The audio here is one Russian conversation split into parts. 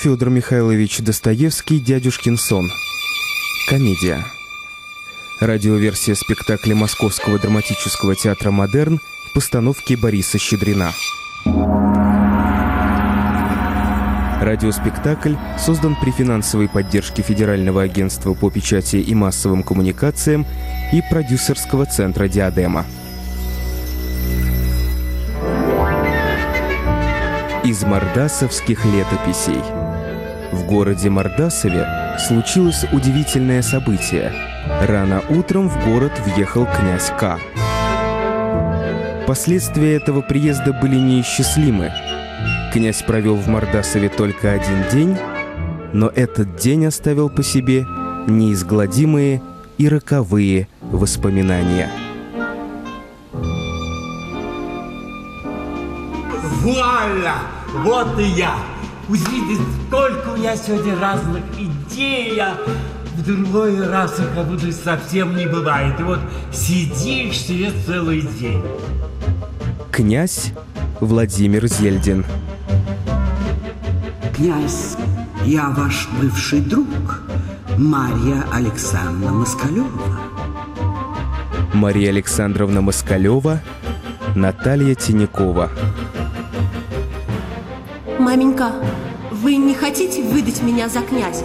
Федор Михайлович Достоевский «Дядюшкин сон». Комедия. Радиоверсия спектакля Московского драматического театра «Модерн» в постановке Бориса Щедрина. Радиоспектакль создан при финансовой поддержке Федерального агентства по печати и массовым коммуникациям и продюсерского центра «Диадема». Из мордасовских летописей. В городе Мордасове случилось удивительное событие. Рано утром в город въехал князь К. Последствия этого приезда были неисчислимы. Князь провел в Мордасове только один день, но этот день оставил по себе неизгладимые и роковые воспоминания. Вуаля! Вот и я! Увидите, сколько у меня сегодня разных идей. Я в другой раз их как будто совсем не бывает. И вот сидишь себе целый день. Князь Владимир Зельдин. Князь, я ваш бывший друг, Марья Александровна Москалева. Мария Александровна Москалева, Наталья Тинякова. Маменька, вы не хотите выдать меня за князя,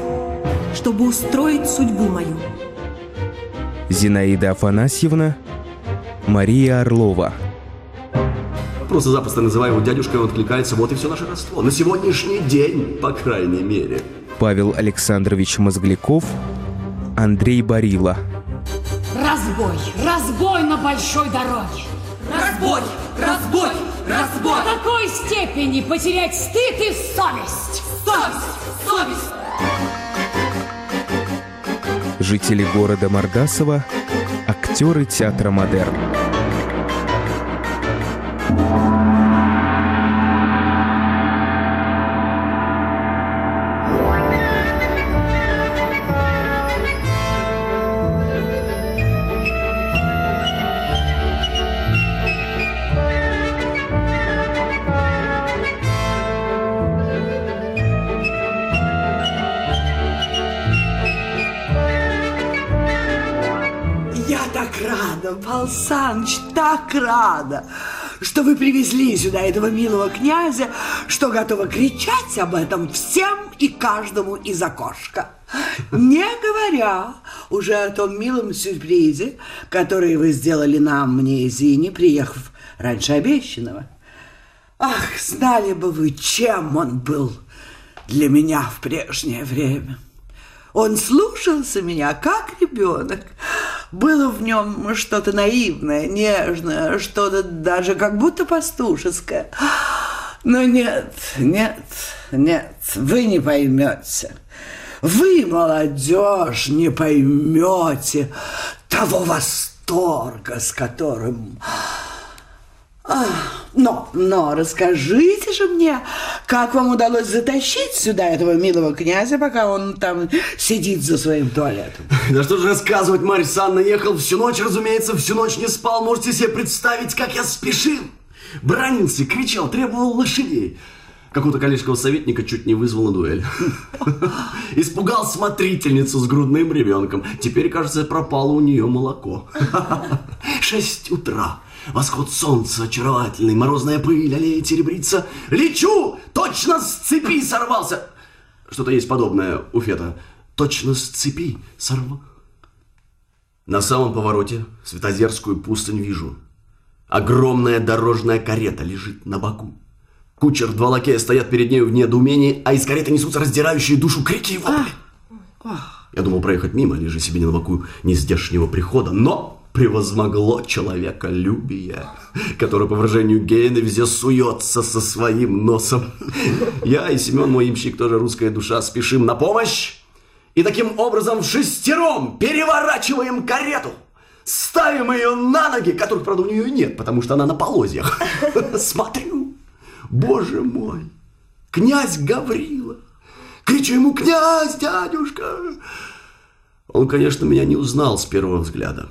чтобы устроить судьбу мою? Зинаида Афанасьевна, Мария Орлова. Просто запросто называя его дядюшкой, он откликается, вот и все наше родство. На сегодняшний день, по крайней мере. Павел Александрович Мозгляков, Андрей Барила. Разбой, разбой на большой дороге. Разбой, разбой, разбой. До такой степени потерять стыд и совесть. Совесть, совесть. Жители города Мордасова, актеры театра «Модерн». Рада, что вы привезли сюда этого милого князя, что готова кричать об этом всем и каждому из окошка. Не говоря уже о том милом сюрпризе, который вы сделали нам, мне и Зине, приехав раньше обещанного. Ах, знали бы вы, чем он был для меня в прежнее время. Он слушался меня, как ребенок. Было в нем что-то наивное, нежное, что-то даже как будто пастушеское. Но нет, нет, нет, вы не поймете. Вы, молодежь, не поймете того восторга, с которым... Но, но расскажите же мне, как вам удалось затащить сюда этого милого князя, пока он там сидит за своим туалетом? Да что же рассказывать, Марья Санна ехал всю ночь, разумеется, всю ночь не спал. Можете себе представить, как я спешил. Бранился, кричал, требовал лошадей. Какого-то коллежского советника чуть не вызвал на дуэль. Испугал смотрительницу с грудным ребенком. Теперь, кажется, пропало у нее молоко. Шесть утра. Восход солнца очаровательный, морозная пыль, аллея серебрится. Лечу! Точно с цепи сорвался! Что-то есть подобное у Фета. Точно с цепи сорвал. На самом повороте Светозерскую пустынь вижу. Огромная дорожная карета лежит на боку. Кучер, два лакея стоят перед нею в недоумении, а из кареты несутся раздирающие душу крики и вопли. Я думал проехать мимо, лежа себе на боку нездешнего прихода, но превозмогло человеколюбие, которое, по выражению Гейна, везде суется со своим носом. Я и Семен, мой имщик, тоже русская душа, спешим на помощь. И таким образом шестером переворачиваем карету. Ставим ее на ноги, которых, правда, у нее нет, потому что она на полозьях. Смотрю, боже мой, князь Гаврила. Кричу ему, князь, дядюшка. Он, конечно, меня не узнал с первого взгляда.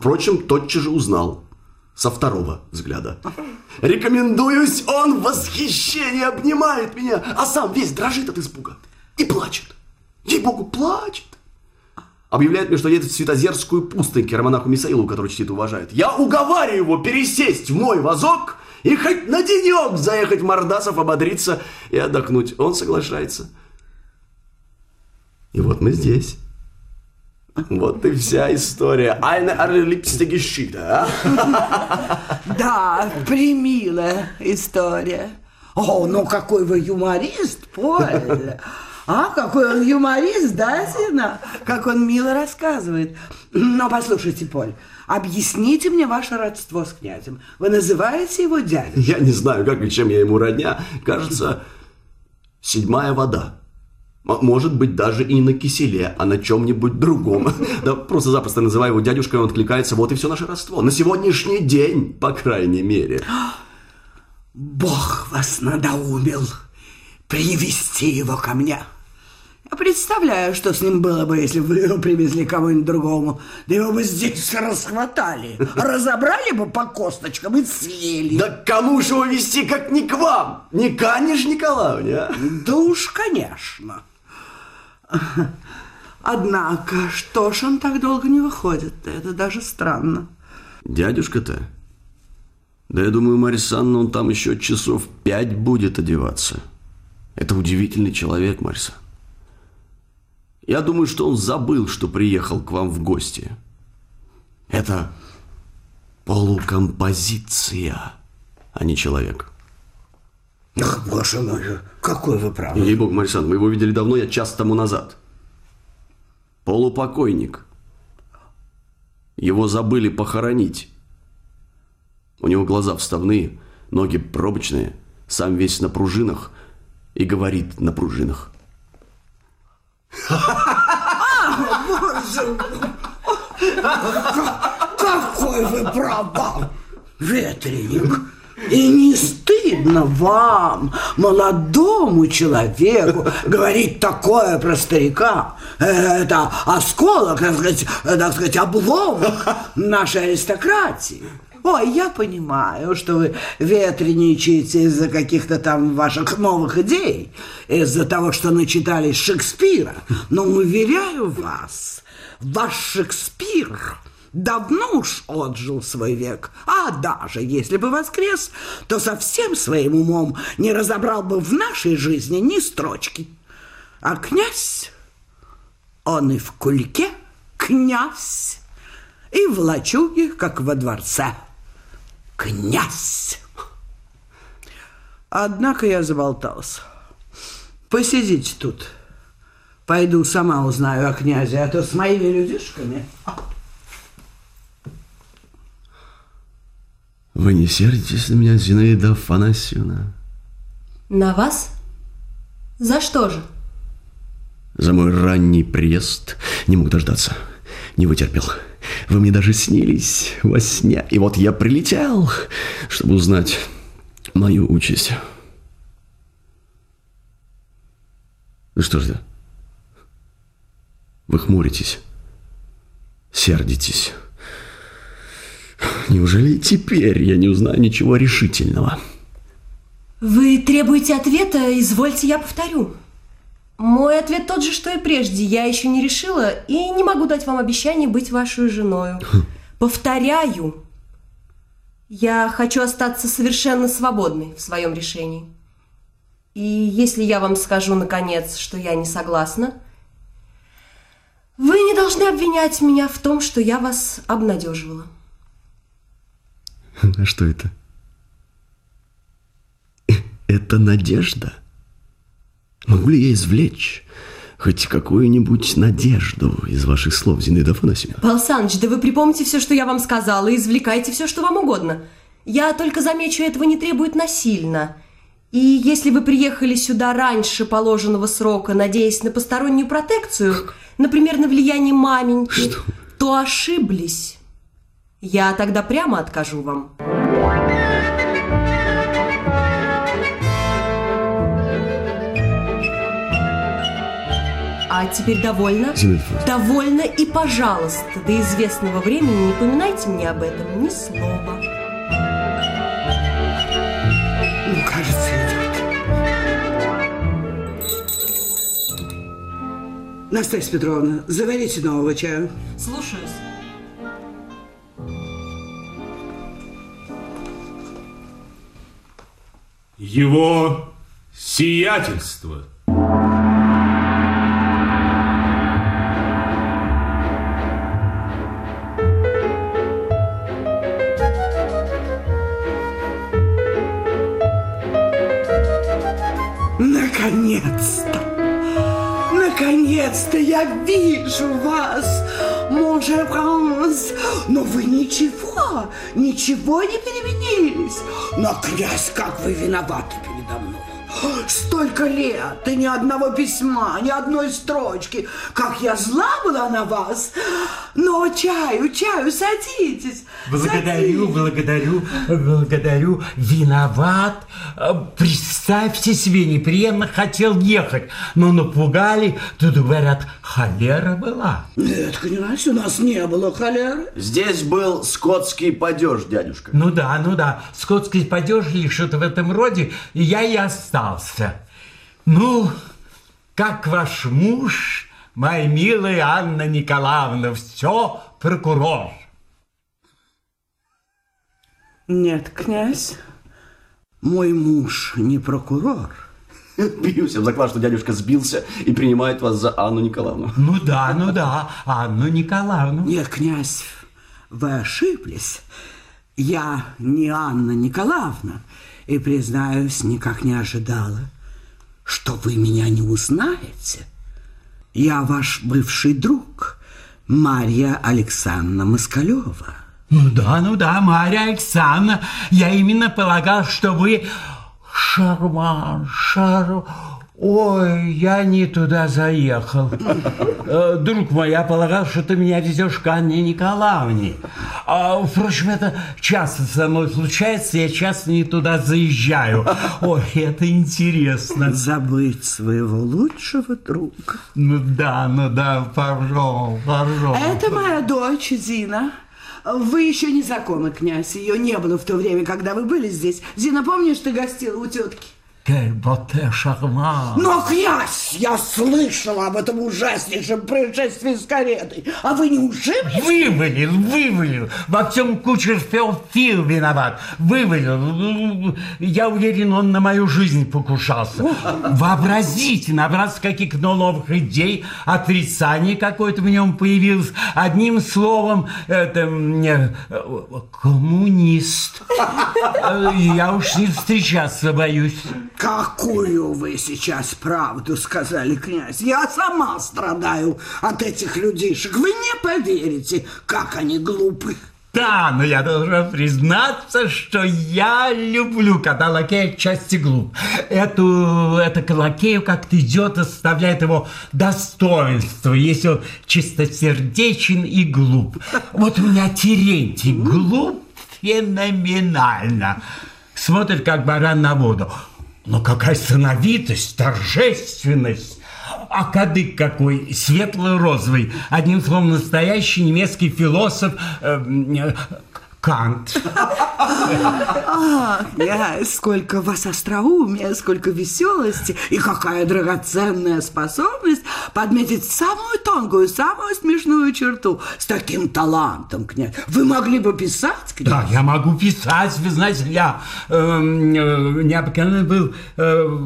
Впрочем, тотчас же узнал. со второго взгляда. Рекомендуюсь, он в восхищении обнимает меня, а сам весь дрожит от испуга и плачет. Ей-богу, плачет. Объявляет мне, что едет в Святозерскую пустынь к романаху Мисаилу, который чтит и уважает. Я уговариваю его пересесть в мой вазок и хоть на денек заехать в Мордасов, ободриться и отдохнуть. Он соглашается. И вот мы здесь. Вот и вся история. Eine allerliebste Geschichte, а? Да, примилая история. О, ну какой вы юморист, Поль. А, какой он юморист, да, Зина? Как он мило рассказывает. Но послушайте, Поль, объясните мне ваше родство с князем. Вы называете его дядей? Я не знаю, как и чем я ему родня. Кажется, седьмая вода. Может быть, даже и на киселе, а на чем-нибудь другом. Да просто-запросто называю его дядюшкой, он откликается. Вот и все наше родство. На сегодняшний день, по крайней мере. Бог вас надоумил привести его ко мне. Я представляю, что с ним было бы, если бы вы его привезли кому-нибудь другому. Да его бы здесь расхватали, разобрали бы по косточкам и съели. Да кому же его вести, как не к вам? Не к Анне ж Николаевне, а? Да уж, конечно. Однако, что ж он так долго не выходит? Это даже странно. Дядюшка-то? Да я думаю, Марья Санна, он там еще часов пять будет одеваться. Это удивительный человек, Марьса. Я думаю, что он забыл, что приехал к вам в гости. Это полукомпозиция, а не человек. Ах, боже мой, какой вы правы. Ей-богу, Марья Санна, мы его видели давно, я час тому назад. Полупокойник. Его забыли похоронить. У него глаза вставные, ноги пробочные, сам весь на пружинах и говорит на пружинах. Какой вы пропал, ветреник! И не стыдно вам, молодому человеку, говорить такое про старика. Это осколок, так сказать, так сказать обломок нашей аристократии. Ой, я понимаю, что вы ветреничаете из-за каких-то там ваших новых идей, из-за того, что начитались Шекспира. Но уверяю вас, ваш Шекспир давно уж отжил свой век. А даже если бы воскрес, то со всем своим умом не разобрал бы в нашей жизни ни строчки. А князь, он и в кульке князь, и в лачуге, как во дворце, князь. Однако я заболтался. Посидите тут. Пойду сама узнаю о князе, а то с моими людишками... Вы не сердитесь на меня, Зинаида Афанасьевна? На вас? За что же? За мой ранний приезд не мог дождаться. Не вытерпел. Вы мне даже снились во сне. И вот я прилетел, чтобы узнать мою участь. Ну что ж да? Вы хмуритесь, сердитесь. Неужели теперь я не узнаю ничего решительного? Вы требуете ответа, извольте, я повторю. Мой ответ тот же, что и прежде. Я еще не решила и не могу дать вам обещание быть вашей женой. Повторяю, я хочу остаться совершенно свободной в своем решении. И если я вам скажу, наконец, что я не согласна, вы не должны обвинять меня в том, что я вас обнадеживала. А что это? Это надежда. Могу ли я извлечь хоть какую-нибудь надежду из ваших слов, Зинаида Афанасьевна? Павел Саныч, да вы припомните все, что я вам сказала, и извлекайте все, что вам угодно. Я только замечу, этого не требует насильно. И если вы приехали сюда раньше положенного срока, надеясь на постороннюю протекцию, например, на влияние маменьки, Что? то ошиблись. Я тогда прямо откажу вам. А теперь довольно? Довольно и, пожалуйста, до известного времени не поминайте мне об этом ни слова. Ну, кажется, идет. Настасья Петровна, заварите нового чая. Слушаюсь. Его сиятельство. Наконец-то! Наконец-то я вижу вас, Монже Франс. Но вы ничего, ничего не переменились. Но, князь, как вы виноваты. Столько лет, и ни одного письма, ни одной строчки. Как я зла была на вас. Но чаю, чаю, садитесь. Благодарю, благодарю, благодарю. Виноват. Э, Представьте себе, неприятно хотел ехать, но напугали. Тут, говорят, холера была. Нет, князь, у нас не было холеры. Здесь был скотский падеж, дядюшка. Ну да, ну да, скотский падеж или что-то в этом роде, и я и остался. Ну, как ваш муж, моя милая Анна Николаевна, все прокурор. Нет, князь, мой муж не прокурор. Бьюсь об заклад, что дядюшка сбился и принимает вас за Анну Николаевну. Ну да, ну да, Анну Николаевну. Нет, князь, вы ошиблись. Я не Анна Николаевна и, признаюсь, никак не ожидала, что вы меня не узнаете. Я ваш бывший друг, Марья Александровна Москалева. Ну да, ну да, Марья Александровна, я именно полагал, что вы шарман, шар... Ой, я не туда заехал. Э, Друг мой, я полагал, что ты меня везешь к Анне Николаевне. А, впрочем, это часто со мной случается, я часто не туда заезжаю. Ой, это интересно. Забыть своего лучшего друга. Ну да, ну да, пожалуйста, пожалуйста. Это моя дочь Зина. Вы еще не знакомы, князь. Ее не было в то время, когда вы были здесь. Зина, помнишь, ты гостила у тетки? Beauté charmant. Но, князь, я слышала об этом ужаснейшем происшествии с каретой. А вы не ушиблись? Вывалил, вывалил. Во всем кучер Феофил виноват. Вывалил. Я уверен, он на мою жизнь покушался. Вообразите, набраться каких-то новых идей, отрицание какое-то в нем появилось. Одним словом, это мне коммунист. Э, Я уж не встречаться боюсь. Какую вы сейчас правду сказали, князь? Я сама страдаю от этих людишек. Вы не поверите, как они глупы. Да, но я должен признаться, что я люблю, когда лакей отчасти глуп. Эту, это к лакею как-то идет, оставляет его достоинство, если он чистосердечен и глуп. Вот у меня Терентий глуп феноменально. Смотрит, как баран на воду. Но какая сыновитость, торжественность. А кадык какой, светло-розовый. Одним словом, настоящий немецкий философ э, э, Кант. А, князь, сколько вас остроумия, сколько веселости и какая драгоценная способность подметить самую тонкую, самую смешную черту с таким талантом, князь. Вы могли бы писать, князь? Да, я могу писать, вы знаете, я э, э, необыкновенно был э,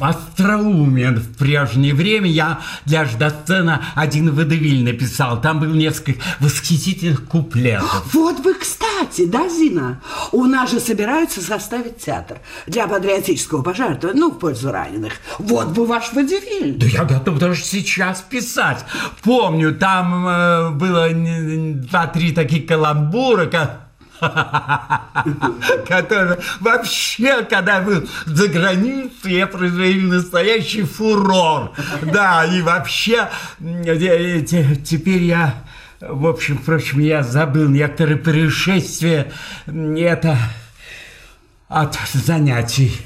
остроумен в прежнее время. Я для Ждасцена один водевиль написал. Там было несколько восхитительных куплетов. Вот бы, кстати, да, Зина? У нас же собираются составить театр для патриотического пожертвования, ну, в пользу раненых. Вот бы ваш водевиль. Да я готов даже сейчас писать. Помню, там э, было два-три таких каламбура, ка- которые вообще, когда был за границей, я произвели настоящий фурор. Да, и вообще, э, те- теперь я, в общем, впрочем, я забыл некоторые происшествия. Это от занятий.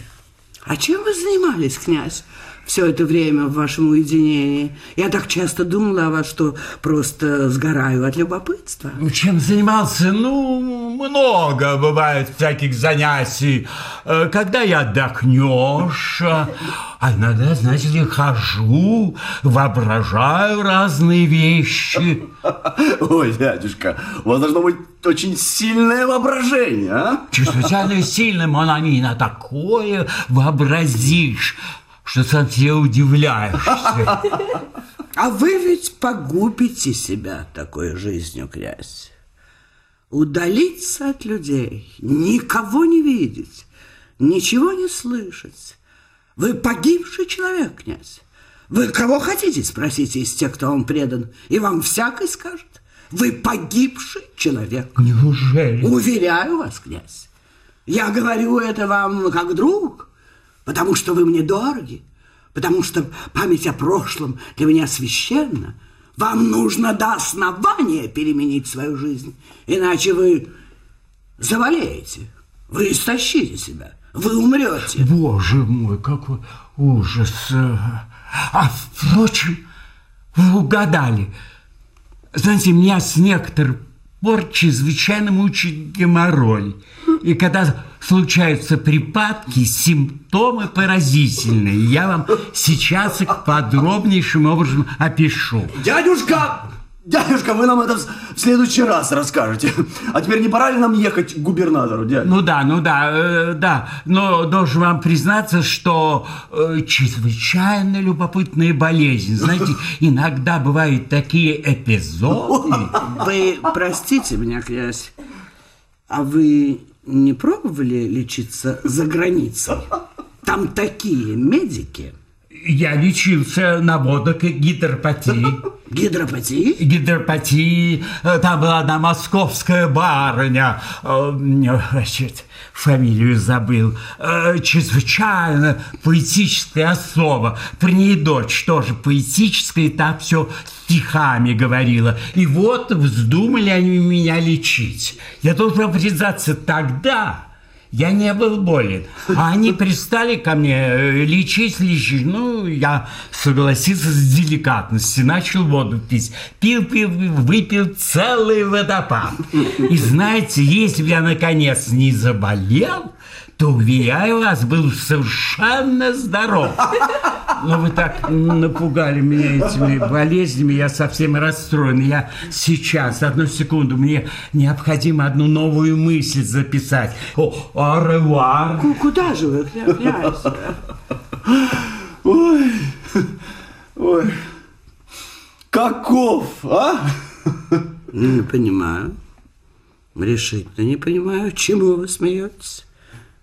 А чем вы занимались, князь? Все это время в вашем уединении. Я так часто думала о вас, что просто сгораю от любопытства. Чем занимался? Ну, много бывает всяких занятий. Э, когда я отдохнешь, а иногда, знаете ли, хожу, воображаю разные вещи. Ой, дядюшка, у вас должно быть очень сильное воображение, а? Чрезвычайно сильное, Монамина, такое вообразишь, что сам себе удивляешься. А вы ведь погубите себя такой жизнью, князь. Удалиться от людей, никого не видеть, ничего не слышать. Вы погибший человек, князь. Вы кого хотите, спросите из тех, кто вам предан, и вам всякой скажет. Вы погибший человек. Неужели? Уверяю вас, князь. Я говорю это вам как друг, потому что вы мне дороги, потому что память о прошлом для меня священна. Вам нужно до основания переменить свою жизнь, иначе вы заболеете, вы истощите себя, вы умрете. Боже мой, какой ужас. А, впрочем, вы угадали. Знаете, меня с некоторых пор чрезвычайно мучает геморрой. И когда случаются припадки, симптомы поразительные. Я вам сейчас их подробнейшим образом опишу. Дядюшка! Дядюшка, вы нам это в следующий раз расскажете. А теперь не пора ли нам ехать к губернатору, дядя? Ну да, ну да, э, да. Но должен вам признаться, что э, чрезвычайно любопытная болезнь. Знаете, иногда бывают такие эпизоды. Вы простите меня, князь, а вы не пробовали лечиться за границей? Там такие медики. Я лечился на водок и гидропатии. Гидропатии? Гидропатии. Там была одна московская барыня. э, Значит, фамилию забыл. Э, Чрезвычайно поэтическая особа. При ней дочь тоже поэтическая, и так все стихами говорила. И вот вздумали они меня лечить. Я должен признаться, тогда я не был болен. А они пристали ко мне э, лечить, лечить. Ну, я согласился с деликатностью, начал воду пить. Пил, пил, пил, выпил целый водопад. И знаете, если бы я наконец не заболел, то, уверяю вас, был совершенно здоров. Но вы так напугали меня этими болезнями, я совсем расстроен. Я сейчас, одну секунду, мне необходимо одну новую мысль записать. О, аревуар. Ку- Куда же вы, кня- князь? Ой, ой, каков, а? Не понимаю. Решительно не понимаю, чему вы смеетесь.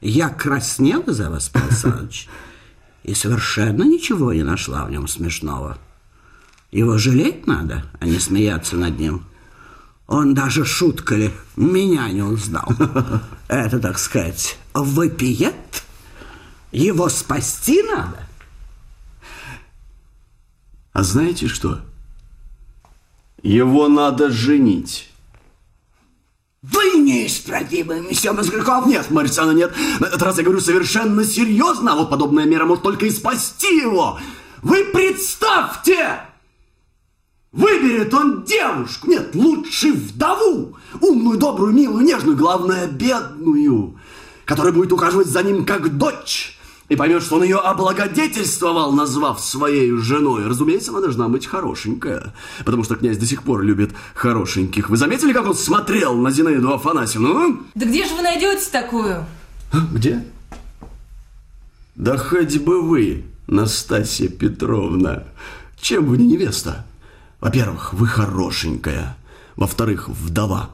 Я краснела за вас, Павел Александрович, и совершенно ничего не нашла в нем смешного. Его жалеть надо, а не смеяться над ним. Он даже шуткали меня не узнал. Это, так сказать, выпиет? Его спасти надо? А знаете что? Его надо женить. Вы неисправимый, месье Мозгляков. Нет, Александровна, нет. На этот раз я говорю совершенно серьезно, а вот подобная мера может только и спасти его. Вы представьте! Выберет он девушку, нет, лучше вдову, умную, добрую, милую, нежную, главное, бедную, которая будет ухаживать за ним как дочь, и поймет, что он ее облагодетельствовал, назвав своей женой. Разумеется, она должна быть хорошенькая, потому что князь до сих пор любит хорошеньких. Вы заметили, как он смотрел на Зинаиду Афанасьевну? Да где же вы найдете такую? Где? Да хоть бы вы, Настасья Петровна. Чем вы не невеста? Во-первых, вы хорошенькая. Во-вторых, вдова.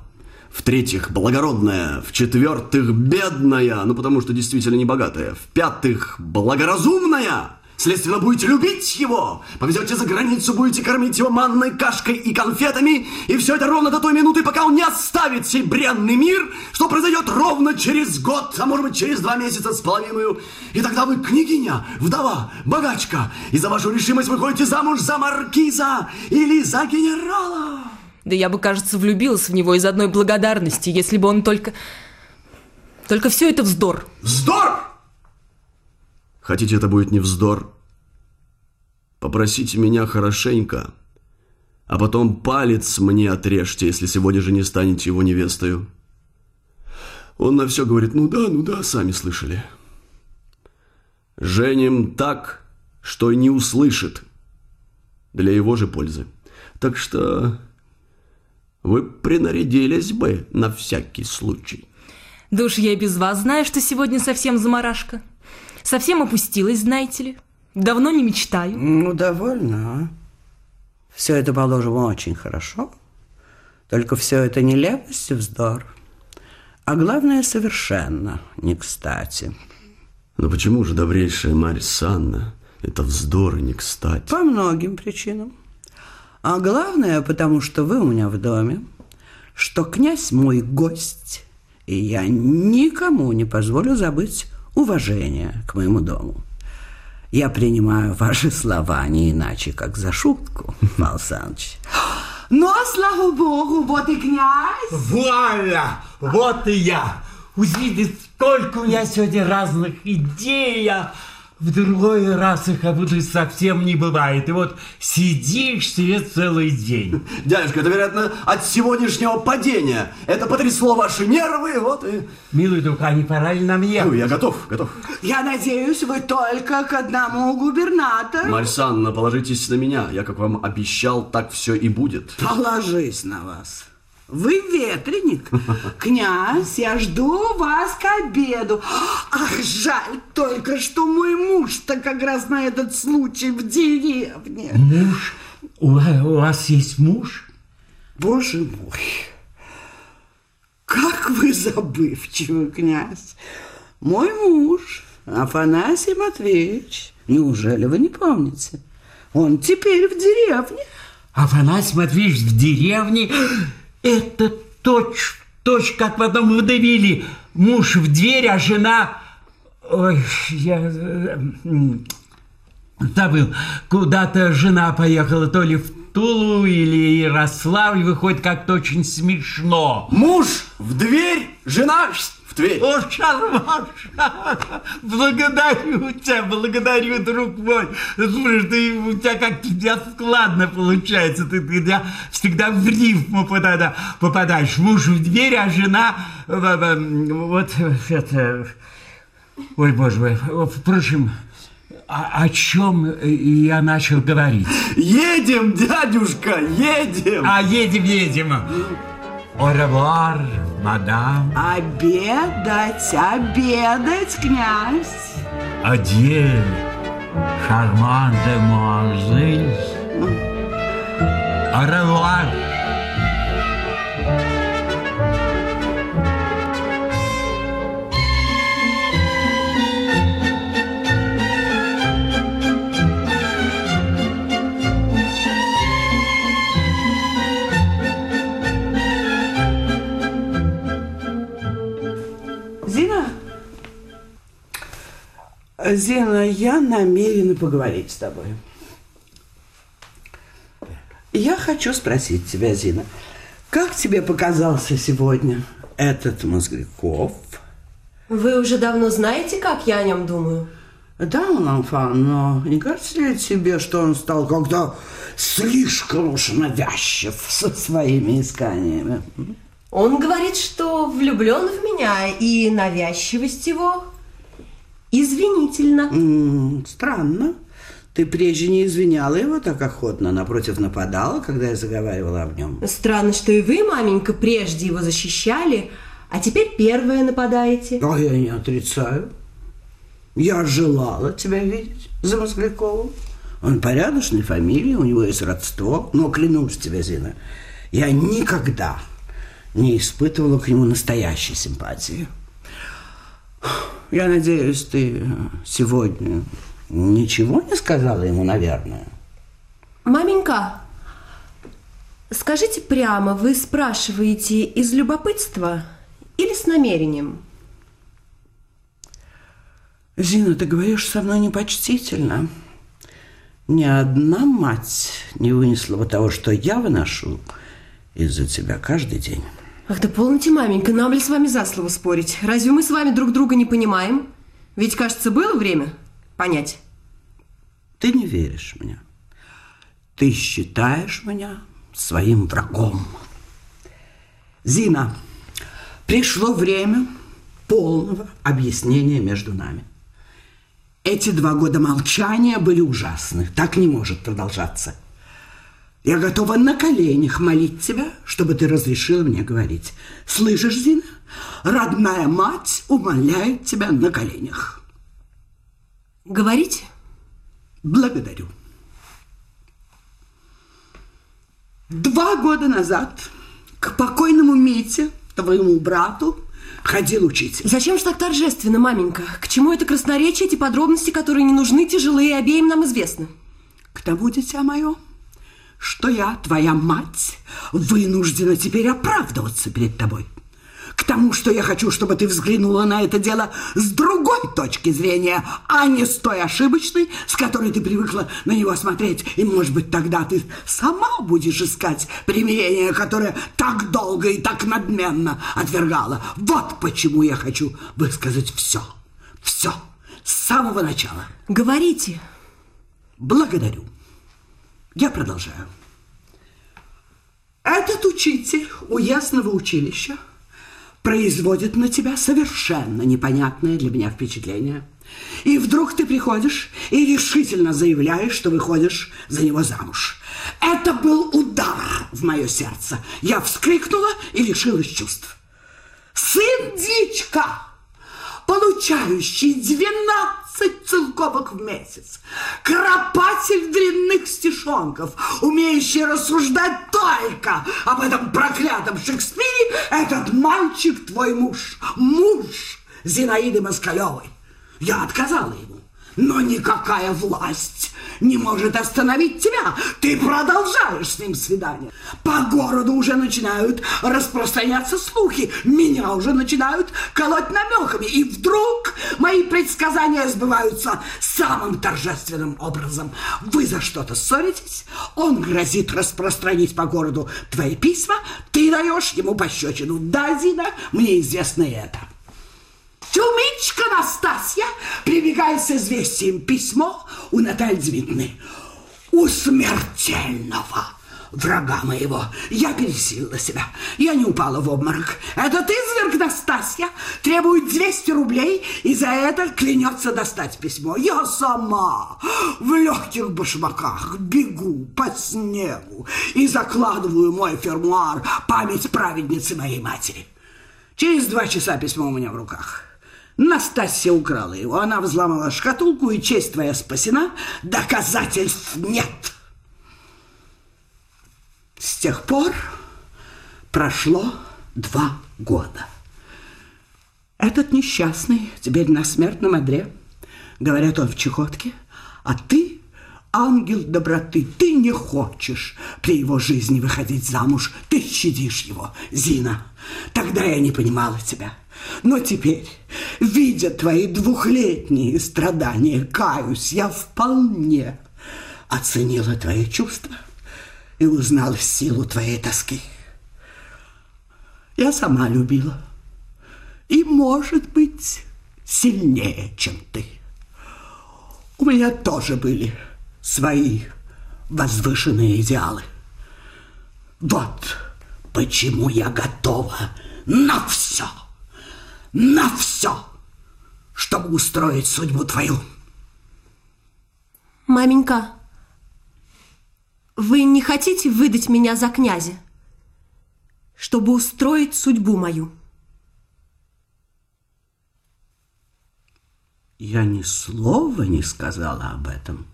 В-третьих, благородная. В-четвертых, бедная. Ну, потому что действительно не богатая. В-пятых, благоразумная. Следственно, будете любить его. Повезете за границу, будете кормить его манной кашкой и конфетами. И все это ровно до той минуты, пока он не оставит сей бренный мир, что произойдет ровно через год, а может быть через два месяца с половиной. И тогда вы княгиня, вдова, богачка. И за вашу решимость выходите замуж за маркиза или за генерала. Да я бы, кажется, влюбилась в него из одной благодарности, если бы он только... Только все это вздор. Вздор! Хотите, это будет не вздор, попросите меня хорошенько, а потом палец мне отрежьте, если сегодня же не станете его невестою. Он на все говорит, ну да, ну да, сами слышали. Женим так, что не услышит, для его же пользы. Так что вы принарядились бы на всякий случай. Да уж я и без вас знаю, что сегодня совсем заморашка. Совсем опустилась, знаете ли. Давно не мечтаю. Ну, довольно, а? Все это, положим, очень хорошо. Только все это нелепость и вздор. А главное, совершенно не кстати. Но почему же, добрейшая Марья Санна, это вздор и не кстати? По многим причинам. А главное, потому что вы у меня в доме, что князь мой гость, и я никому не позволю забыть уважение к моему дому. Я принимаю ваши слова не иначе, как за шутку, Павел Саныч. Но, слава богу, вот и князь. Вуаля! Вот и я! Увидите, сколько у меня сегодня разных идей, я в другой раз их буду совсем не бывает. И вот сидишь себе целый день. Дядюшка, это, вероятно, от сегодняшнего падения. Это потрясло ваши нервы, вот и... Милый друг, а не пора ли нам Ну, ехать? я готов, готов. Я надеюсь, вы только к одному губернатору. Марья Санна, положитесь на меня. Я, как вам обещал, так все и будет. Положись на вас. Вы ветреник. Князь, я жду вас к обеду. Ах, жаль только, что мой муж-то как раз на этот случай в деревне. Муж? У, у вас есть муж? Боже мой, как вы забывчивы, князь. Мой муж, Афанасий Матвеевич, неужели вы не помните? Он теперь в деревне. Афанасий Матвеевич в деревне? Это точь, точь, как потом выдавили. Муж в дверь, а жена... Ой, я э, забыл. Куда-то жена поехала, то ли в Тулу или Ярославль. Выходит, как-то очень смешно. Муж в дверь, жена в дверь. О, Шармаша, благодарю тебя, благодарю, друг мой. Слушай, ты, у тебя как-то у тебя складно получается. Ты, ты да, всегда в рифму попада- попадаешь. Муж в дверь, а жена... Вот это... Ой, боже мой. Впрочем, о, о чем я начал говорить? Едем, дядюшка, едем. А едем, едем. Revoir, мадам. Обедать, обедать, князь. Adieu, charmante demoiselle. Au revoir. Зина, я намерена поговорить с тобой. Я хочу спросить тебя, Зина, как тебе показался сегодня этот Мозгляков? Вы уже давно знаете, как я о нем думаю? Да, Ланфан, но не кажется ли тебе, что он стал как-то слишком уж навязчив со своими исканиями? Он говорит, что влюблен в меня, и навязчивость его извинительно. М, Странно. Ты прежде не извиняла его так охотно, напротив нападала, когда я заговаривала об нем. Странно, что и вы, маменька, прежде его защищали, а теперь первые нападаете. А я не отрицаю. Я желала тебя видеть за Мозгляковым. Он порядочной фамилии, у него есть родство. Но клянусь тебе, Зина, я никогда не испытывала к нему настоящей симпатии. Я надеюсь, ты сегодня ничего не сказала ему, наверное? Маменька, скажите прямо, вы спрашиваете из любопытства или с намерением? Зина, ты говоришь со мной непочтительно. Ни одна мать не вынесла бы того, что я выношу из-за тебя каждый день. Ах, да полноте, маменька, нам ли с вами за слово спорить? Разве мы с вами друг друга не понимаем? Ведь, кажется, было время понять. Ты не веришь мне. Ты считаешь меня своим врагом. Зина, пришло время полного объяснения между нами. Эти два года молчания были ужасны. Так не может продолжаться. Я готова на коленях молить тебя, чтобы ты разрешила мне говорить. Слышишь, Зина? Родная мать умоляет тебя на коленях. Говорите? Благодарю. Два года назад к покойному Мите, твоему брату, ходил учитель. Зачем же так торжественно, маменька? К чему это красноречие, эти подробности, которые не нужны, тяжелые и обеим нам известны? К тому, дитя мое, что я, твоя мать, вынуждена теперь оправдываться перед тобой к тому, что я хочу, чтобы ты взглянула на это дело с другой точки зрения, а не с той ошибочной, с которой ты привыкла на него смотреть. И, может быть, тогда ты сама будешь искать примирение, которое так долго и так надменно отвергала. Вот почему я хочу высказать все, все, с самого начала. Говорите. Благодарю. Я продолжаю. Этот учитель у ясного училища производит на тебя совершенно непонятное для меня впечатление. И вдруг ты приходишь и решительно заявляешь, что выходишь за него замуж. Это был удар в мое сердце. Я вскрикнула и лишилась чувств. Сын дичка! получающий 12 целковок в месяц, кропатель дрянных стишонков, умеющий рассуждать только об этом проклятом Шекспире, этот мальчик твой муж, муж Зинаиды Москалевой. Я отказала ему. Но никакая власть не может остановить тебя. Ты продолжаешь с ним свидание. По городу уже начинают распространяться слухи. Меня уже начинают колоть намеками. И вдруг мои предсказания сбываются самым торжественным образом. Вы за что-то ссоритесь, он грозит распространить по городу твои письма, ты даешь ему пощечину. Да, Зина, мне известно это. Чумичка Настасья прибегает с известием письмо у Натальи Дмитриевны. У смертельного врага моего. Я пересилила себя. Я не упала в обморок. Этот изверг Настасья требует 200 рублей и за это клянется достать письмо. Я сама в легких башмаках бегу по снегу и закладываю мой фермуар память праведницы моей матери. Через два часа письмо у меня в руках. Настасья украла его. Она взломала шкатулку, и честь твоя спасена. Доказательств нет. С тех пор прошло два года. Этот несчастный теперь на смертном одре. Говорят, он в чехотке. А ты, ангел доброты, ты не хочешь при его жизни выходить замуж. Ты щадишь его, Зина. Тогда я не понимала тебя. Но теперь, видя твои двухлетние страдания, каюсь, я вполне оценила твои чувства и узнала силу твоей тоски. Я сама любила и, может быть, сильнее, чем ты. У меня тоже были свои возвышенные идеалы. Вот почему я готова на все на все, чтобы устроить судьбу твою. Маменька, вы не хотите выдать меня за князя, чтобы устроить судьбу мою? Я ни слова не сказала об этом.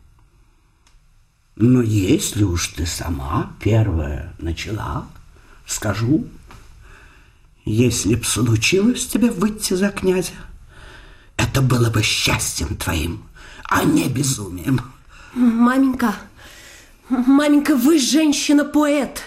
Но если уж ты сама первая начала, скажу, если б случилось тебе выйти за князя, это было бы счастьем твоим, а не безумием. Маменька, Маменька, вы женщина-поэт.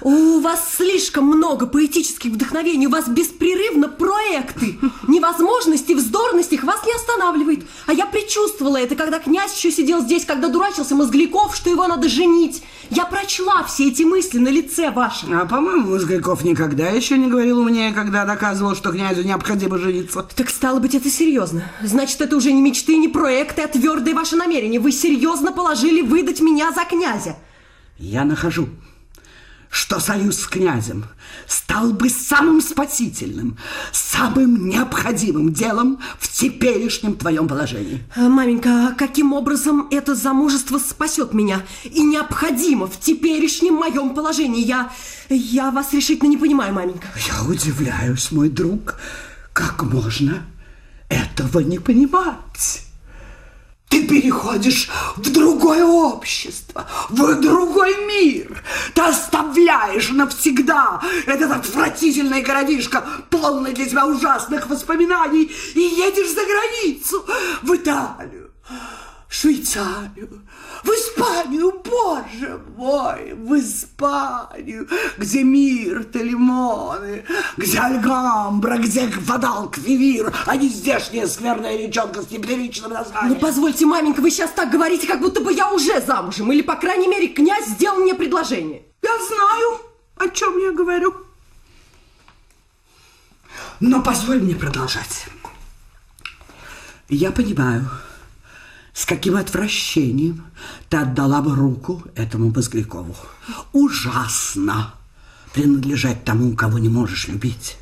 У вас слишком много поэтических вдохновений. У вас беспрерывно проекты. Невозможности, вздорность вас не останавливает. А я предчувствовала это, когда князь еще сидел здесь, когда дурачился Мозгляков, что его надо женить. Я прочла все эти мысли на лице вашем. А, по-моему, Мозгляков никогда еще не говорил мне, когда доказывал, что князю необходимо жениться. Так стало быть, это серьезно. Значит, это уже не мечты, не проекты, а твердые ваши намерения. Вы серьезно положили выдать меня за князя. Я нахожу, что союз с князем стал бы самым спасительным, самым необходимым делом в теперешнем твоем положении. А, Маменька, а каким образом это замужество спасет меня и необходимо в теперешнем моем положении? Я, я вас решительно не понимаю, маменька. Я удивляюсь, мой друг, как можно этого не понимать? Ты переходишь в другое общество, в другой мир. Ты оставляешь навсегда этот отвратительный городишко, полный для тебя ужасных воспоминаний, и едешь за границу, в Италию, Швейцарию, в Испанию, боже мой, в Испанию, где мирт и лимоны, где Альгамбра, где фадал Квивир, а не здешняя скверная речонка с неприличным названием. Ну, позвольте, маменька, вы сейчас так говорите, как будто бы я уже замужем, или, по крайней мере, князь сделал мне предложение. Я знаю, о чем я говорю. Но позволь мне продолжать. Я понимаю, с каким отвращением ты отдала бы руку этому Базглякову. Ужасно принадлежать тому, кого не можешь любить.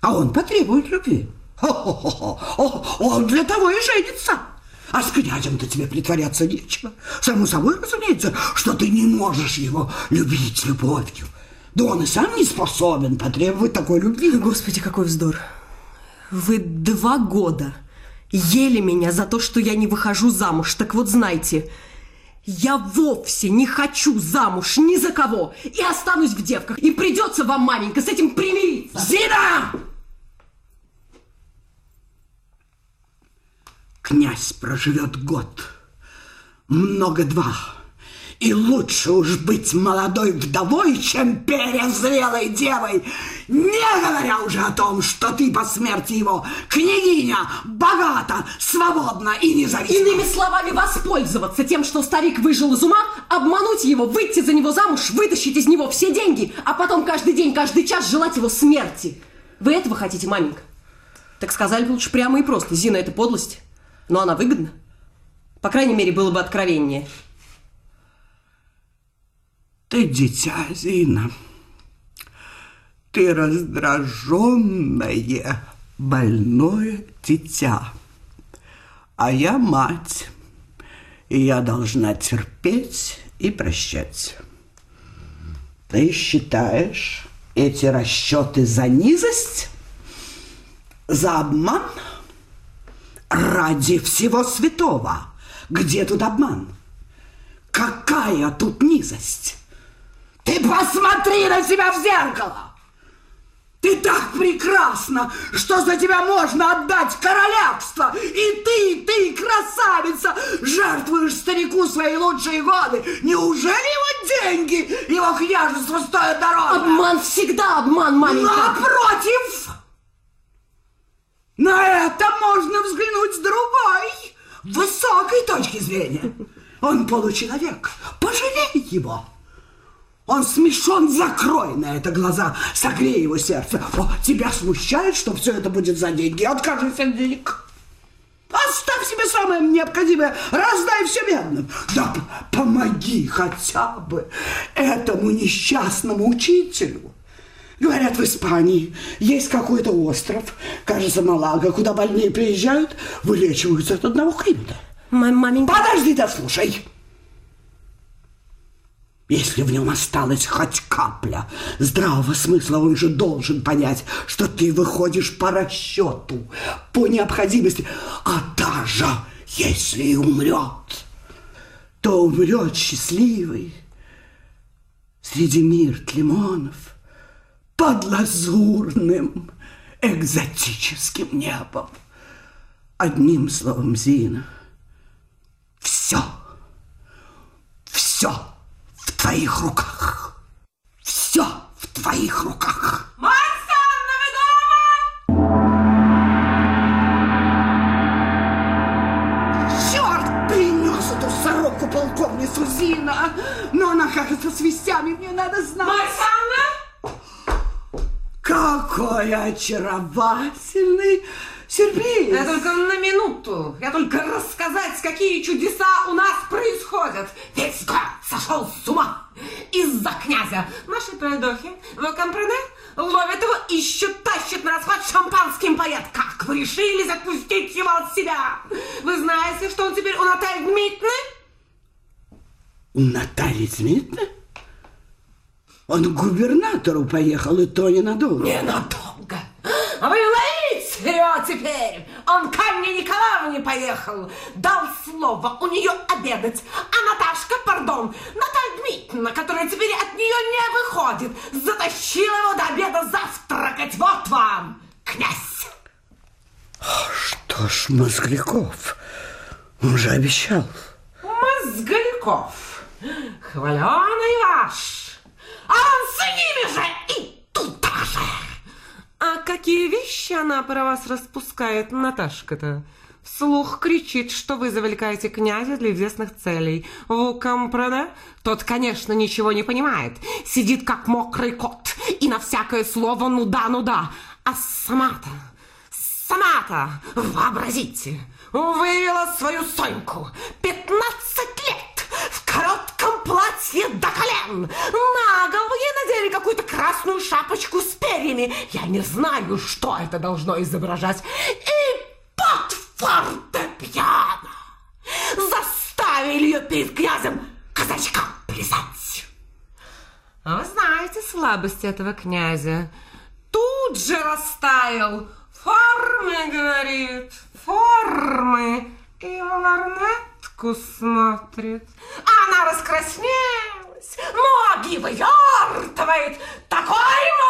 А он потребует любви. Хо-хо-хо. Он для того и женится. А с князем-то тебе притворяться нечего. Само собой, разумеется, что ты не можешь его любить любовью. Да он и сам не способен потребовать такой любви. Господи, какой вздор. Вы два года ели меня за то, что я не выхожу замуж. Так вот, знайте, я вовсе не хочу замуж ни за кого. И останусь в девках. И придется вам, маменька, с этим примириться. Зина! Князь проживет год, много два. И лучше уж быть молодой вдовой, чем перезрелой девой, не говоря уже о том, что ты по смерти его княгиня, богата, свободна и независима. Иными словами, воспользоваться тем, что старик выжил из ума, обмануть его, выйти за него замуж, вытащить из него все деньги, а потом каждый день, каждый час желать его смерти. Вы этого хотите, маменька? Так сказали бы лучше прямо и просто. Зина, это подлость, но она выгодна. По крайней мере, было бы откровеннее. Ты дитя, Зина. Ты раздраженное, больное дитя. А я мать, и я должна терпеть и прощать. Ты считаешь эти расчеты за низость, за обман? Ради всего святого. Где тут обман? Какая тут низость? Ты посмотри на себя в зеркало! Ты так прекрасна, что за тебя можно отдать королевство. И ты, ты, красавица, жертвуешь старику свои лучшие годы. Неужели его деньги, его княжество стоят дорого? Обман всегда обман, маменька. Напротив, на это можно взглянуть с другой, высокой точки зрения. Он получеловек, пожалей его. Он смешон, закрой на это глаза, согрей его сердце. О, тебя смущает, что все это будет за деньги? Откажись от денег. Оставь себе самое необходимое, раздай все бедным. Да помоги хотя бы этому несчастному учителю. Говорят, в Испании есть какой-то остров, кажется, Малага, куда больные приезжают, вылечиваются от одного. Ма- маменька... Подожди, дослушай. Если в нем осталась хоть капля здравого смысла, он же должен понять, что ты выходишь по расчету, по необходимости. А даже если и умрет, то умрет счастливый среди мирт лимонов под лазурным экзотическим небом. Одним словом, Зина, все, все твоих руках. Все в твоих руках. Черт принес эту сороку полковницу Зина. Но она, кажется, с вестями мне надо знать. Какой очаровательный сюрприз! Я только на минуту. Я только рассказать, какие чудеса у нас происходят. Весь город сошел с ума из-за князя. Наши пройдохи, вы компрене, ловят его, ищут, тащат на расход шампанским поет. Как вы решили запустить его от себя? Вы знаете, что он теперь у Натальи Дмитриевны? У Натальи Дмитриевны? Он к губернатору поехал, и то ненадолго. Ненадолго. А вы его теперь. Он к Анне Николаевне поехал. Дал слово у нее обедать. А Наташка, пардон, Наталья Дмитриевна, которая теперь от нее не выходит, затащила его до обеда завтракать. Вот вам, князь. Что ж, Мозгляков, он же обещал. Мозголяков, хваленый ваш. А он с ними же и туда же. А какие вещи она про вас распускает, Наташка-то? Вслух кричит, что вы завлекаете князя для известных целей. Вы компрене? Тот, конечно, ничего не понимает. Сидит, как мокрый кот. И на всякое слово ну да, ну да. А сама-то, сама-то, вообразите, вывела свою Соньку. 15 лет в коротком платье до колен. На голову ей надели какую-то красную шапочку с перьями. Я не знаю, что это должно изображать. И под фортепиано заставили ее перед князем казачком плясать. А вы знаете слабость этого князя. Тут же растаял. Формы, говорит, формы. И в лорнетку смотрит. Она раскраснелась, ноги вывертывает. Такой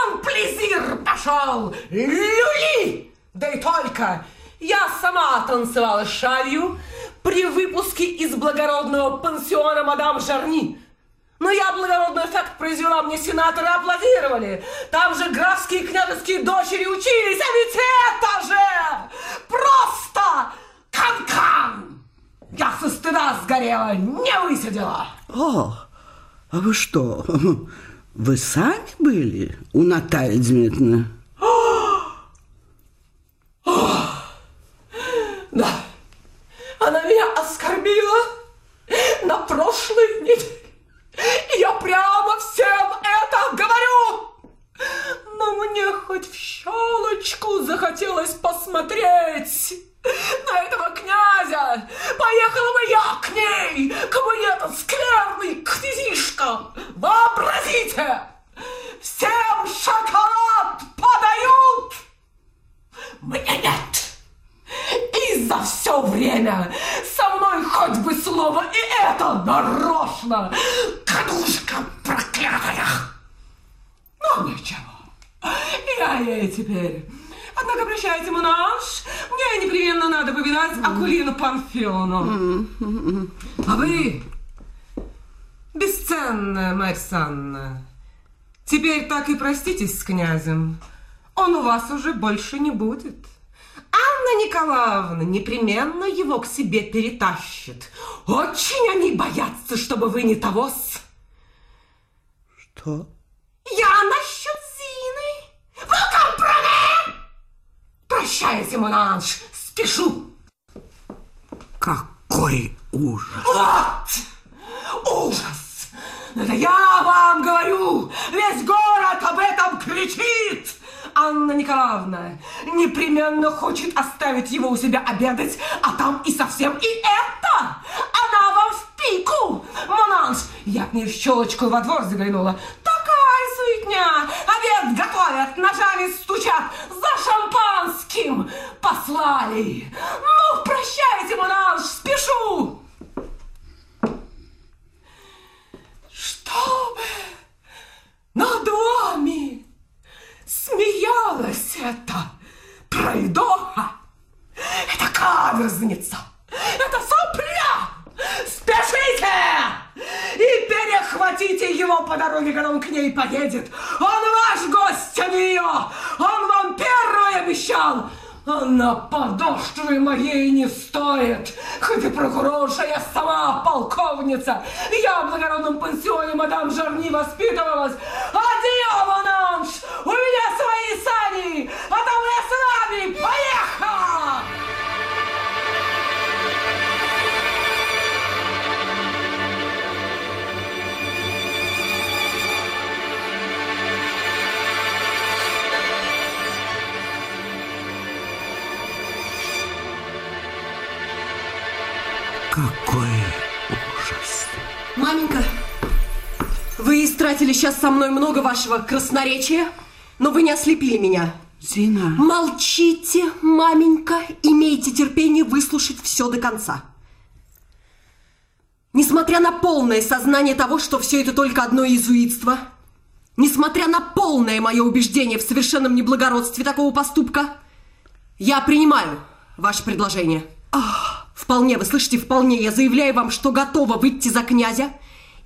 он плезир пошел. Люли! Да и только. Я сама танцевала шалью при выпуске из благородного пансиона мадам Жарни. Но я благородный эффект произвела, мне сенаторы аплодировали. Там же графские и княжеские дочери учились, а ведь это же просто канкан. Я со сгорела, не высидела. О, а вы что, вы сами были у Натальи Дмитриевны? Да, она меня оскорбила на прошлой неделе. И я прямо всем это говорю. Но мне хоть в щелочку захотелось посмотреть на этого князя. Поехала бы я к ней, кому этот скверный князишка. Вообразите, всем шоколад подают, мне нет. И за все время со мной хоть бы слово, и это нарочно, кадушка проклятая. Ну, ничего, я ей теперь. Однако прощайте, Монаш, мне непременно надо повидать Акулину Панфиловну. А вы, бесценная Марья Санна, теперь так и проститесь с князем. Он у вас уже больше не будет. Анна Николаевна непременно его к себе перетащит. Очень они боятся, чтобы вы не того с... Что? Я насчет Зины. Вы компрене? Прощайте, Монанж, спешу. Какой ужас! Вот! Ужас! Это я вам говорю! Весь город об этом кричит! Анна Николаевна непременно хочет оставить его у себя обедать, а там и совсем и это! Она вам в пику! Монанж, я к ней в щелочку во двор заглянула. Такая суетня! Обед готовят, ножами стучат, за шампанским послали! Ну, прощайте, Монанж, спешу! Чтобы над вами смеялась эта пройдоха, эта каверзница, эта сопля! Спешите! И перехватите его по дороге, когда он к ней поедет. Он ваш гость, а не ее! Он вам первый обещал! Она подошвы моей не стоит. Хоть и прокурорша, я сама полковница. Я в благородном пансионе мадам Жарни воспитывалась. Адьё, Монанж! У меня свои сани! А там я с вами! Поехал! Какой ужас. Маменька, вы истратили сейчас со мной много вашего красноречия, но вы не ослепили меня. Зина. Молчите, маменька, имейте терпение выслушать все до конца. Несмотря на полное сознание того, что все это только одно иезуитство, несмотря на полное мое убеждение в совершенном неблагородстве такого поступка, я принимаю ваше предложение. Ах, вполне, вы слышите, вполне, я заявляю вам, что готова выйти за князя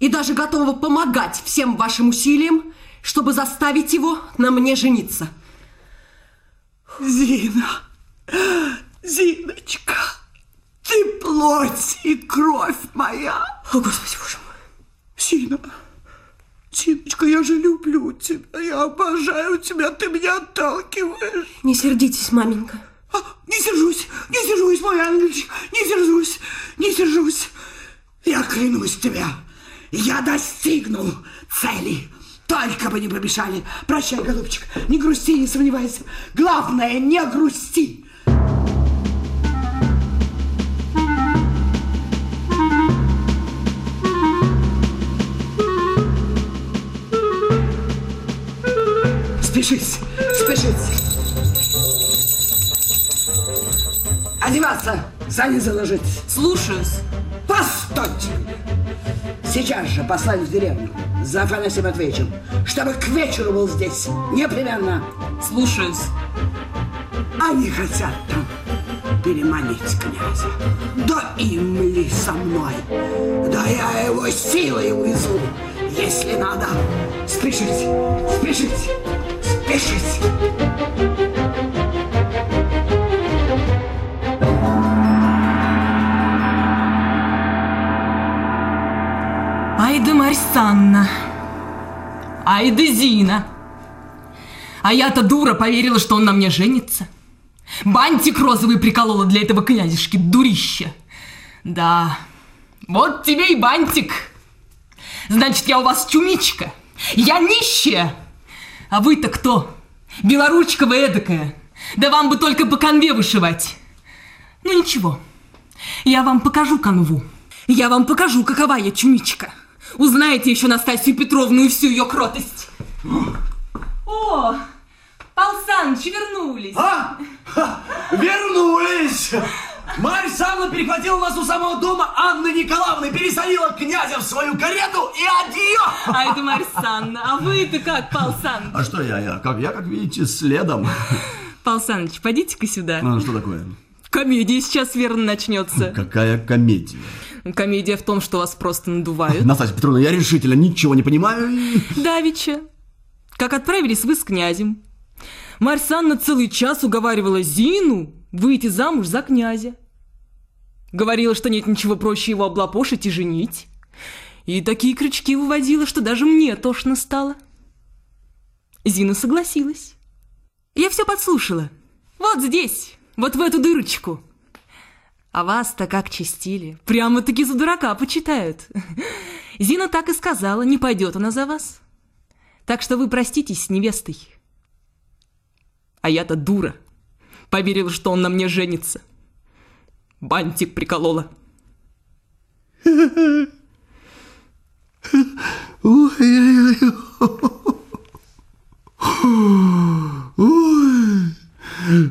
и даже готова помогать всем вашим усилиям, чтобы заставить его на мне жениться. Зина, Зиночка, ты плоть и кровь моя. О, Господи, Боже мой. Зина, Зиночка, я же люблю тебя, я обожаю тебя, ты меня отталкиваешь. Не сердитесь, маменька. Не сержусь, не сержусь, мой ангельчик, не сержусь, не сержусь. Я клянусь тебя, я достигну цели. Только бы не помешали. Прощай, голубчик, не грусти, не сомневайся. Главное, не грусти. Спешись, спешись. Одеваться, сани заложить. Слушаюсь. Постойте! Сейчас же послать в деревню за Афанасием Матвеевичем, чтобы к вечеру был здесь. Непременно. Слушаюсь. Они хотят там переманить князя. Да им ли со мной? Да я его силой увезу, если надо. Спешите, спешите, спешите. Ай да Марь Санна. Ай да Зина. А я-то дура поверила, что он на мне женится. Бантик розовый приколола для этого князешки, дурище. Да, вот тебе и бантик. Значит, я у вас чумичка. Я нищая. А вы-то кто? Белоручка вы эдакая. Да вам бы только по конве вышивать. Ну ничего, я вам покажу канву. Я вам покажу, какова я чумичка. Узнаете еще Настасью Петровну и всю ее кротость. О, Пал Саныч, вернулись. А? Ха, Вернулись! Марь Санна перехватила нас у самого дома Анны Николаевны, пересадила князя в свою карету и адьё! А это Марь Санна. А вы-то как, Пал Саныч? А что я, я, как, я, как видите, следом. Пал Саныч, подите-ка сюда. А, что такое? Комедия сейчас верно начнется. Какая комедия? Комедия в том, что вас просто надувают. Настасья Петровна, я решительно ничего не понимаю. Давича, как отправились вы с князем. Марь Санна целый час уговаривала Зину выйти замуж за князя. Говорила, что нет ничего проще его облапошить и женить. И такие крючки выводила, что даже мне тошно стало. Зина согласилась. Я все подслушала. Вот здесь, вот в эту дырочку. А вас-то как чистили. Прямо-таки за дурака почитают. Зина так и сказала, не пойдет она за вас. Так что вы проститесь с невестой. А я-то дура. Поверила, что он на мне женится. Бантик приколола.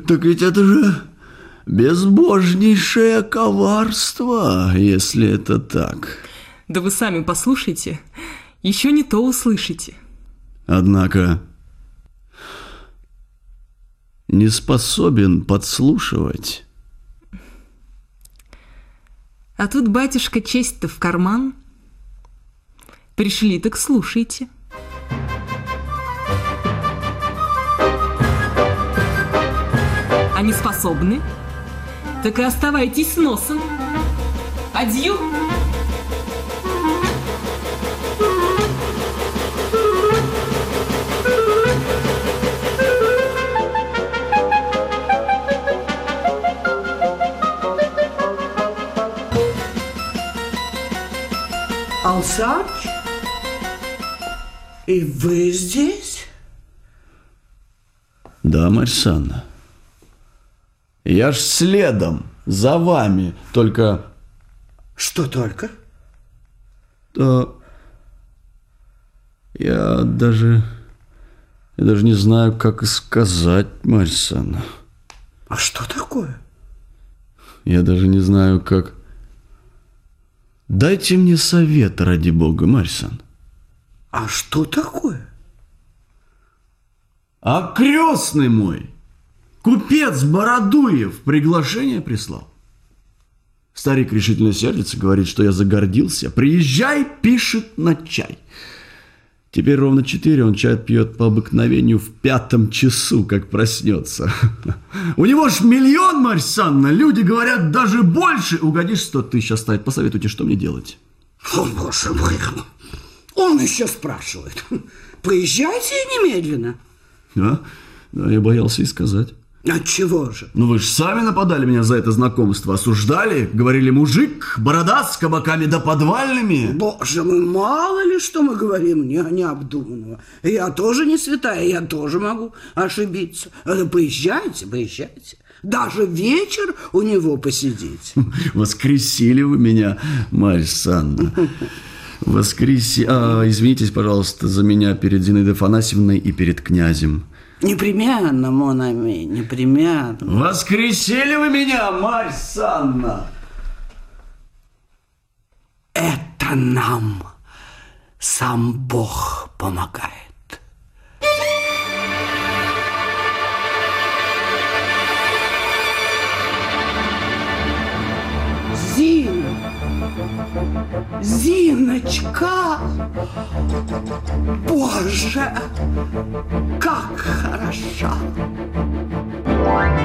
Так ведь это же безбожнейшее коварство, если это так. Да вы сами послушайте. Еще не то услышите. Однако не способен подслушивать. А тут, батюшка, честь-то в карман. Пришли, так слушайте. Не способны? Так и оставайтесь с носом. Адью! Алсач? И вы здесь? Да, Марь Санна. Я ж следом, за вами, только Что только? Да. Я даже... Я даже не знаю, как и сказать, Марья Санна. А что такое? Я даже не знаю, как... Дайте мне совет, ради бога, Марьсан. А что такое? А крестный мой, купец Бородуев, приглашение прислал. Старик решительно сердится, говорит, что я загордился. Приезжай, пишет на чай. Теперь ровно четыре, он чай пьет по обыкновению в пятом часу, как проснется. У него ж миллион, Марь Санна, люди говорят даже больше. Угодишь, сто тысяч оставить, посоветуйте, что мне делать? О, боже мой, он еще спрашивает. Поезжайте немедленно. А? Да, я боялся и сказать. От чего же? Ну вы же сами нападали меня за это знакомство, осуждали, говорили мужик, борода с кабаками да подвальными. Боже мой, мало ли что мы говорим не, необдуманного. Я тоже не святая, я тоже могу ошибиться. Да поезжайте, поезжайте. Даже вечер у него посидеть. Воскресили вы меня, Марья Санна. Воскреси... А, извинитесь, пожалуйста, за меня перед Зинаидой Афанасьевной и перед князем. Непременно, Монами, непременно. Воскресили вы меня, Марь Санна! Это нам сам Бог помогает. Зиночка, Боже, как хороша! Как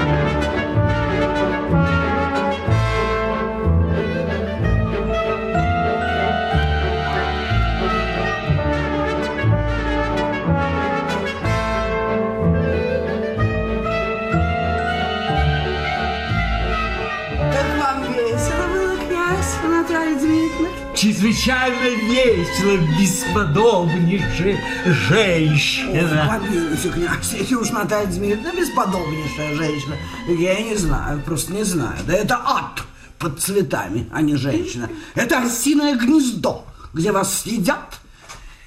Чрезвычайно весело, бесподобнейшая женщина. Помилуйте, князь, если уж Наталья Дмитриевна бесподобнейшая женщина, я не знаю, просто не знаю. Да это ад под цветами, а не женщина. Это осиное гнездо, где вас съедят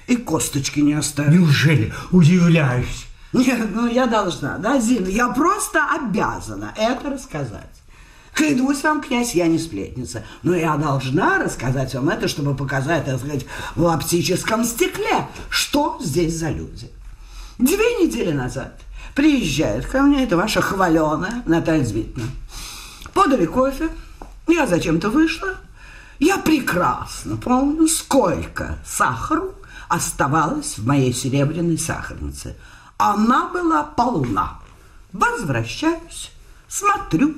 и косточки не оставят. Неужели? Удивляюсь. Нет, ну я должна, да, Зина? Я просто обязана это рассказать. Клянусь вам, князь, я не сплетница, но я должна рассказать вам это, чтобы показать, так сказать, в оптическом стекле, что здесь за люди. Две недели назад приезжает ко мне эта ваша хваленая Наталья Дмитриевна. Подали кофе, я зачем-то вышла. Я прекрасно помню, сколько сахару оставалось в моей серебряной сахарнице. Она была полна. Возвращаюсь, смотрю,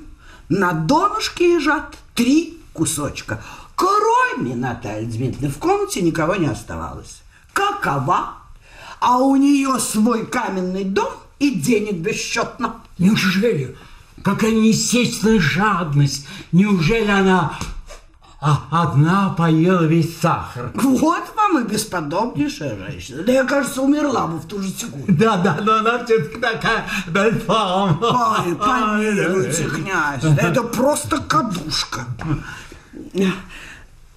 на донышке лежат три кусочка. Кроме Натальи Дмитриевны в комнате никого не оставалось. Какова? А у нее свой каменный дом и денег бесчетно. Неужели? Какая неестественная жадность. Неужели она а, одна поела весь сахар? Вот вам и бесподобнейшая женщина. Да я, кажется, умерла бы в ту же секунду. Да, да, но она все-таки такая бельфам. Ой, помилуйте, князь, это просто кадушка.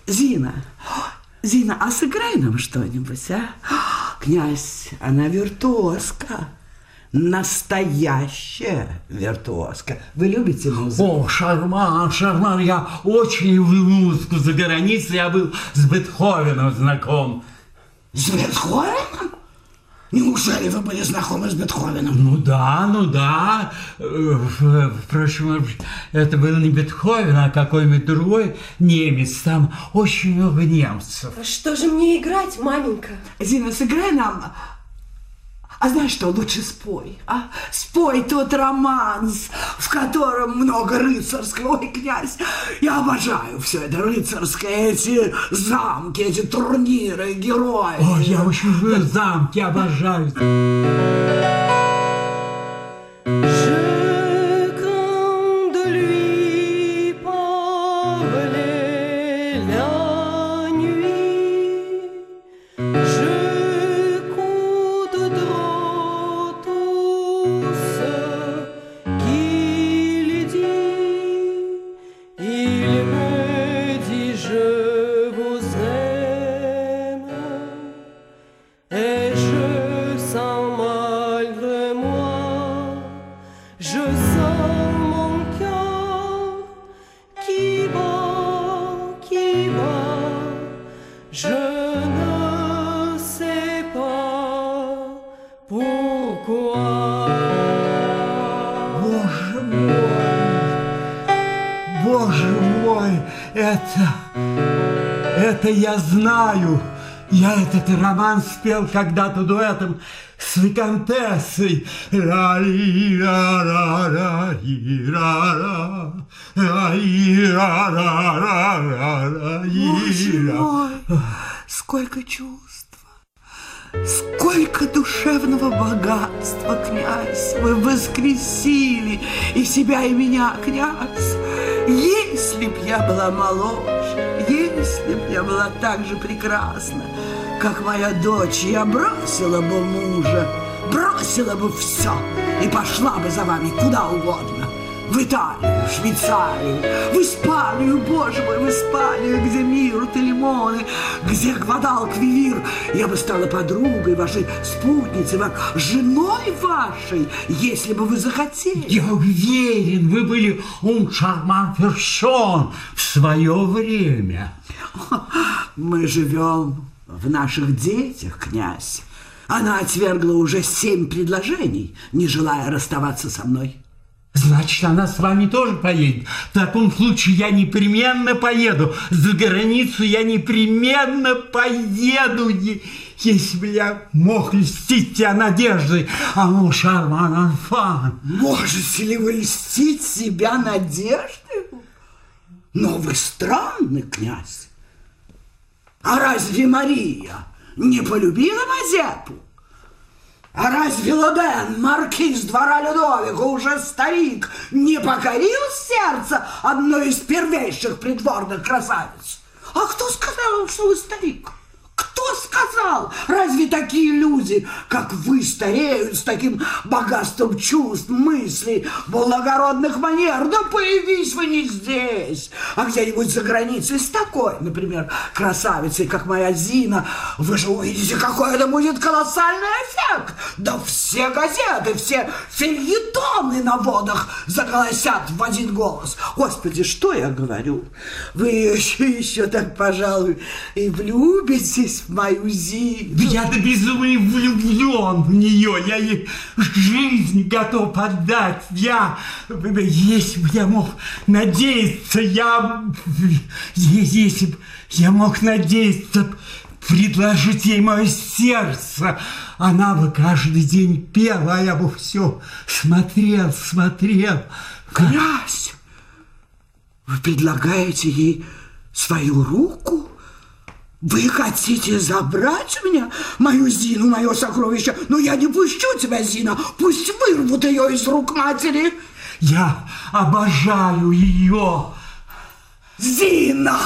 Зина, Зина, а сыграй нам что-нибудь, а? Князь, она виртуозка. Настоящая виртуозка. Вы любите музыку? О, шарман, шарман, я очень люблю музыку за границей, я был с Бетховеном знаком. С Бетховеном? Неужели вы были знакомы с Бетховеном? Ну да, ну да. Э, Впрочем, это был не Бетховен, а какой-нибудь другой немец. Там очень много немцев. Что же мне играть, маменька? Зина, сыграй нам... А знаешь что, лучше спой, а? Спой тот романс, в котором много рыцарского. Ой, князь, я обожаю все это рыцарское, эти замки, эти турниры, герои. Ой, я очень люблю замки, обожаю. Этот роман спел когда-то дуэтом с виконтессой. Боже мой, сколько чувств, сколько душевного богатства, князь, вы воскресили и себя, и меня, князь. Если б я была моложе, если б я была так же прекрасна, как моя дочь, я бросила бы мужа, бросила бы все и пошла бы за вами куда угодно. В Италию, в Швейцарию, в Испанию, боже мой, в Испанию, где мирт и лимоны, где гвадал квивир. Я бы стала подругой вашей спутницы, ва- женой вашей, если бы вы захотели. Я уверен, вы были ум шарман персон в свое время. Мы живем в наших детях, князь. Она отвергла уже семь предложений, не желая расставаться со мной. Значит, она с вами тоже поедет. В таком случае я непременно поеду. За границу я непременно поеду. Если бы я мог льстить тебя надеждой. А ну, Шарман Анфан. Можете ли вы льстить себя надеждой? Но вы странный князь. А разве Мария не полюбила Мазепу? А разве Лоден, маркиз двора Людовика, уже старик, не покорил сердце одной из первейших придворных красавиц? А кто сказал, что вы старик? Кто сказал? Разве такие люди, как вы, стареют с таким богатством чувств, мыслей, благородных манер? Да появись вы не здесь, а где-нибудь за границей с такой, например, красавицей, как моя Зина. Вы же увидите, какой это будет колоссальный эффект. Да все газеты, все фильетоны на водах заголосят в один голос. Господи, что я говорю? Вы еще, еще так, пожалуй, и влюбитесь мою Зину. Я до безумия влюблен в нее. Я ей жизнь готов отдать. Я, если бы я мог надеяться, я, если бы я мог надеяться, предложить ей мое сердце, она бы каждый день пела, а я бы все смотрел, смотрел. Князь, вы предлагаете ей свою руку? Вы хотите забрать у меня мою Зину, мое сокровище? Но я не пущу тебя, Зина. Пусть вырвут ее из рук матери. Я обожаю ее. Зина,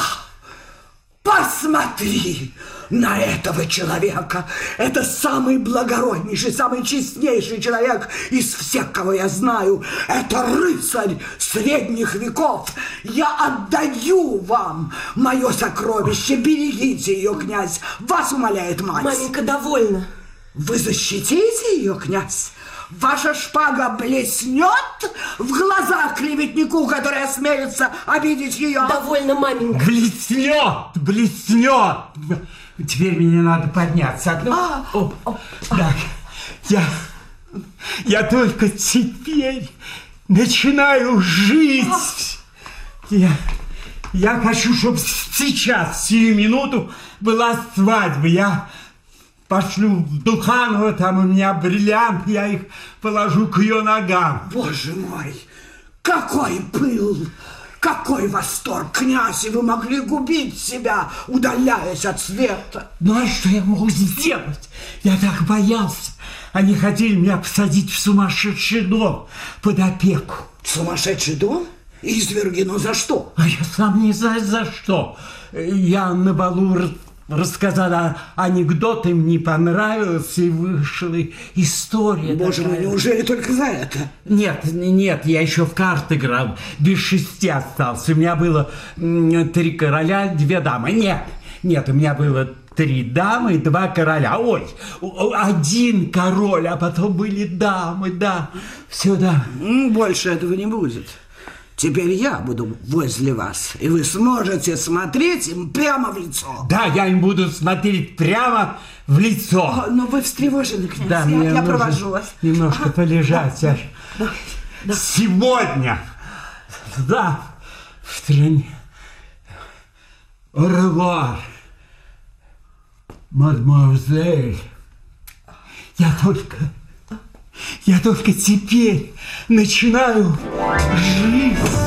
посмотри на этого человека. Это самый благороднейший, самый честнейший человек из всех, кого я знаю. Это рыцарь средних веков. Я отдаю вам мое сокровище. Берегите ее, князь. Вас умоляет мать. Маменька, довольна. Вы защитите ее, князь? Ваша шпага блеснет в глазах клеветнику, который осмелится обидеть ее? Довольно, маменька. Блеснет, блеснет. Теперь мне надо подняться. Одну... А, О, так, я, я только теперь начинаю жить. Я, я хочу, чтобы сейчас, сию минуту, была свадьба. Я пошлю в Духаново, там у меня бриллиант, я их положу к ее ногам. Боже мой, какой пыл! Какой восторг, князь, и вы могли губить себя, удаляясь от света. Ну а что я могу сделать? Я так боялся. Они хотели меня посадить в сумасшедший дом под опеку. Сумасшедший дом? Изверги, но за что? А я сам не знаю за что. Я на балу р- рассказал а- анекдот, им не понравилось, и вышла история. Боже мой, неужели только за это? Нет, нет, я еще в карты играл, без шести остался. У меня было три короля, две дамы. Нет, нет, у меня было три дамы и два короля. Ой, один король, а потом были дамы, да. Все, да. Больше этого не будет. Теперь я буду возле вас, и вы сможете смотреть им прямо в лицо. Да, я им буду смотреть прямо в лицо. О, но вы встревожены, князь. Да, я, мне я провожу вас. Немножко полежать. я ж- Сегодня, да, в стране. Оревуар, мадемуазель. Я только, я только теперь начинаю жить.